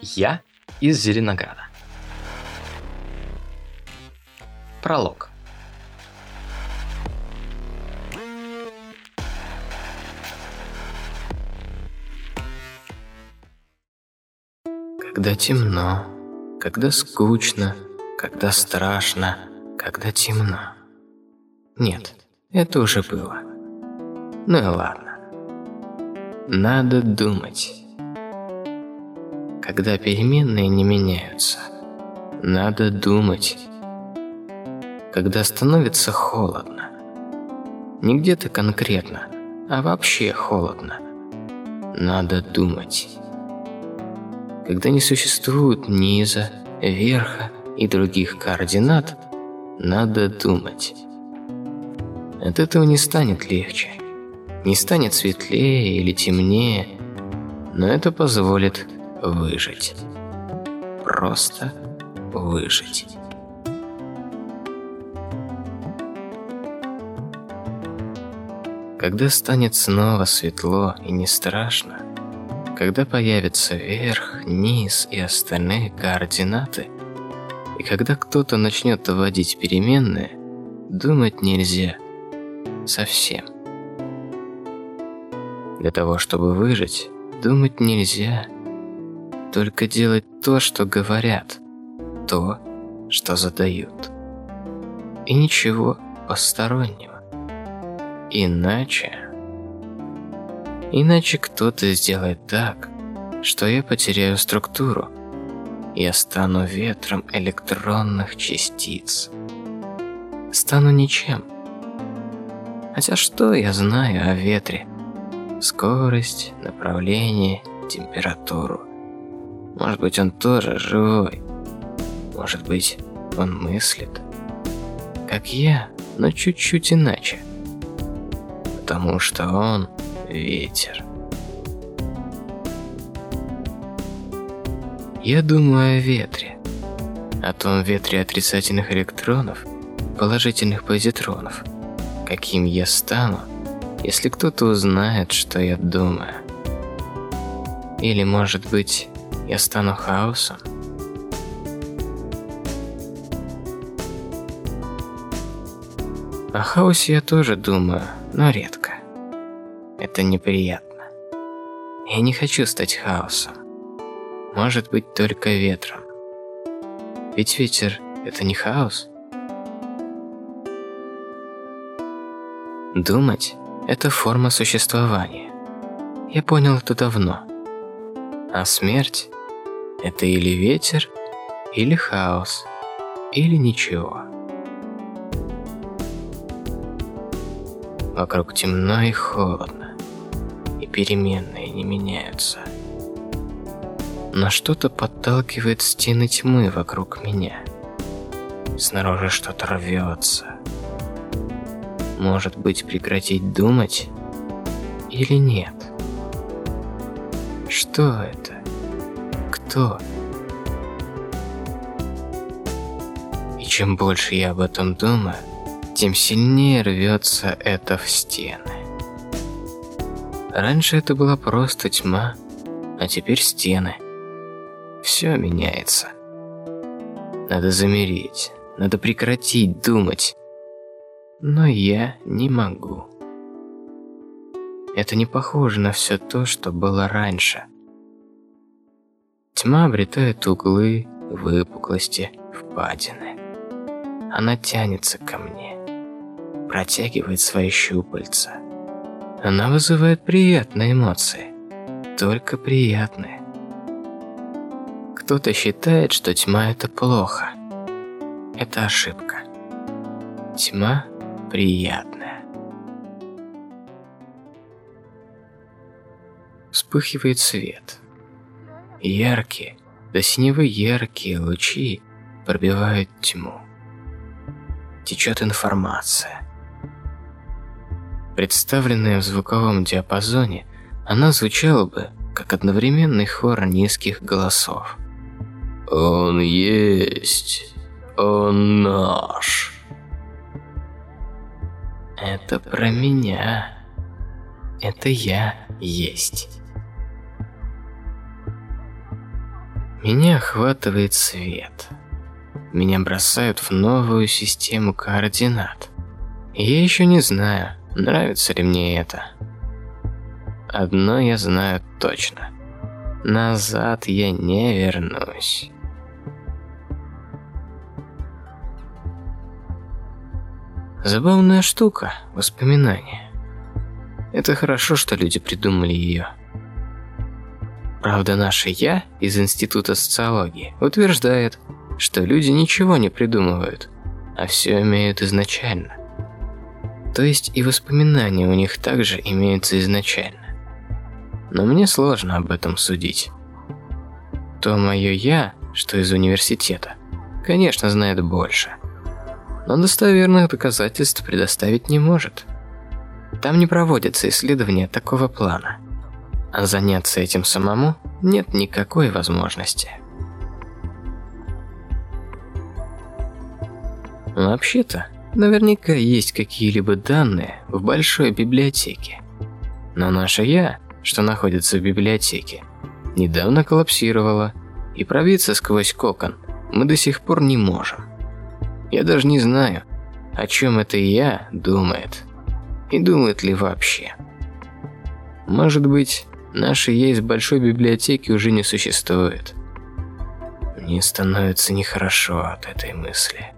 Я из Зеленограда. Пролог. Когда темно, когда скучно, когда страшно, когда темно. Нет, это уже было. Ну и ладно. Надо думать. Когда переменные не меняются, надо думать. Когда становится холодно, не где-то конкретно, а вообще холодно, надо думать. Когда не существует низа, верха и других координат, надо думать. От этого не станет легче, не станет светлее или темнее, но это позволит выжить. Просто выжить. Когда станет снова светло и не страшно, когда появится верх, низ и остальные координаты, и когда кто-то начнет вводить переменные, думать нельзя совсем. Для того, чтобы выжить, думать нельзя только делать то, что говорят, то, что задают. И ничего постороннего. Иначе... Иначе кто-то сделает так, что я потеряю структуру. Я стану ветром электронных частиц. Стану ничем. Хотя что я знаю о ветре? Скорость, направление, температуру – может быть, он тоже живой. Может быть, он мыслит. Как я, но чуть-чуть иначе. Потому что он ветер. Я думаю о ветре. О том ветре отрицательных электронов, положительных позитронов. Каким я стану, если кто-то узнает, что я думаю. Или, может быть, я стану хаосом. О хаосе я тоже думаю, но редко. Это неприятно. Я не хочу стать хаосом. Может быть, только ветром. Ведь ветер – это не хаос. Думать – это форма существования. Я понял это давно. А смерть это или ветер, или хаос, или ничего. Вокруг темно и холодно, и переменные не меняются. Но что-то подталкивает стены тьмы вокруг меня. Снаружи что-то рвется. Может быть, прекратить думать или нет? Что это? Что? И чем больше я об этом думаю, тем сильнее рвется это в стены. Раньше это была просто тьма, а теперь стены. Все меняется. Надо замереть, надо прекратить думать. Но я не могу. Это не похоже на все то, что было раньше. Тьма обретает углы, выпуклости, впадины. Она тянется ко мне, протягивает свои щупальца. Она вызывает приятные эмоции, только приятные. Кто-то считает, что тьма – это плохо. Это ошибка. Тьма приятная. Вспыхивает свет – Яркие, до синевы яркие лучи пробивают тьму. Течет информация. Представленная в звуковом диапазоне, она звучала бы, как одновременный хор низких голосов. «Он есть! Он наш!» Это про меня. Это я есть. Меня охватывает свет. Меня бросают в новую систему координат. я еще не знаю, нравится ли мне это. Одно я знаю точно. Назад я не вернусь. Забавная штука – воспоминания. Это хорошо, что люди придумали ее. Правда, наше «я» из Института социологии утверждает, что люди ничего не придумывают, а все имеют изначально. То есть и воспоминания у них также имеются изначально. Но мне сложно об этом судить. То мое «я», что из университета, конечно, знает больше. Но достоверных доказательств предоставить не может. Там не проводятся исследования такого плана – а заняться этим самому нет никакой возможности. Вообще-то, наверняка есть какие-либо данные в большой библиотеке. Но наше «я», что находится в библиотеке, недавно коллапсировало, и пробиться сквозь кокон мы до сих пор не можем. Я даже не знаю, о чем это «я» думает, и думает ли вообще. Может быть, Нашей есть большой библиотеки уже не существует. Мне становится нехорошо от этой мысли.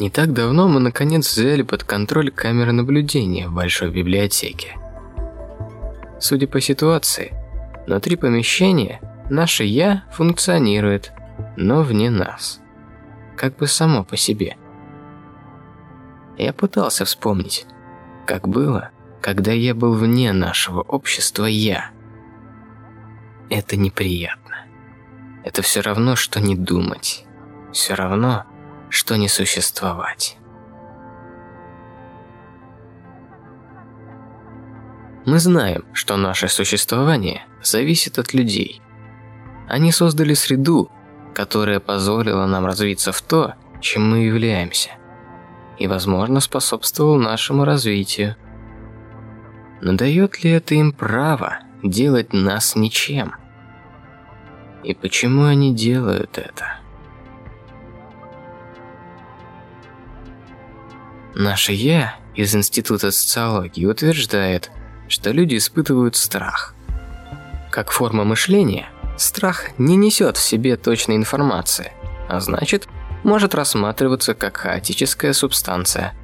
Не так давно мы наконец взяли под контроль камеры наблюдения в большой библиотеке. Судя по ситуации, внутри помещения наше «я» функционирует, но вне нас. Как бы само по себе – я пытался вспомнить, как было, когда я был вне нашего общества «я». Это неприятно. Это все равно, что не думать. Все равно, что не существовать. Мы знаем, что наше существование зависит от людей. Они создали среду, которая позволила нам развиться в то, чем мы являемся и, возможно, способствовал нашему развитию. Но дает ли это им право делать нас ничем? И почему они делают это? Наше «я» из Института социологии утверждает, что люди испытывают страх. Как форма мышления, страх не несет в себе точной информации, а значит, может рассматриваться как хаотическая субстанция.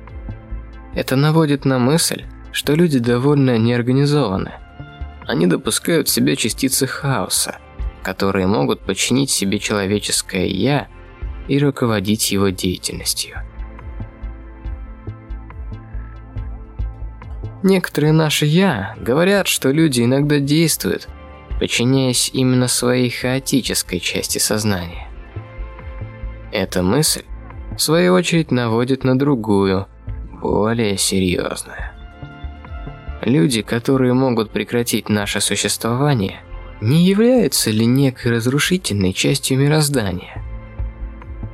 Это наводит на мысль, что люди довольно неорганизованы. Они допускают в себе частицы хаоса, которые могут подчинить себе человеческое «я» и руководить его деятельностью. Некоторые наши «я» говорят, что люди иногда действуют, подчиняясь именно своей хаотической части сознания. Эта мысль, в свою очередь, наводит на другую, более серьезную. Люди, которые могут прекратить наше существование, не являются ли некой разрушительной частью мироздания?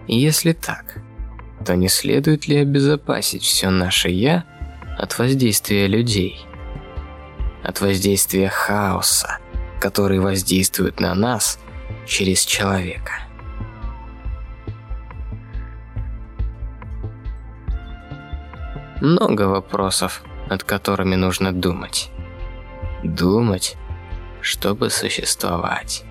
если так, то не следует ли обезопасить все наше «я» от воздействия людей? От воздействия хаоса, который воздействует на нас через человека? Много вопросов, над которыми нужно думать. Думать, чтобы существовать.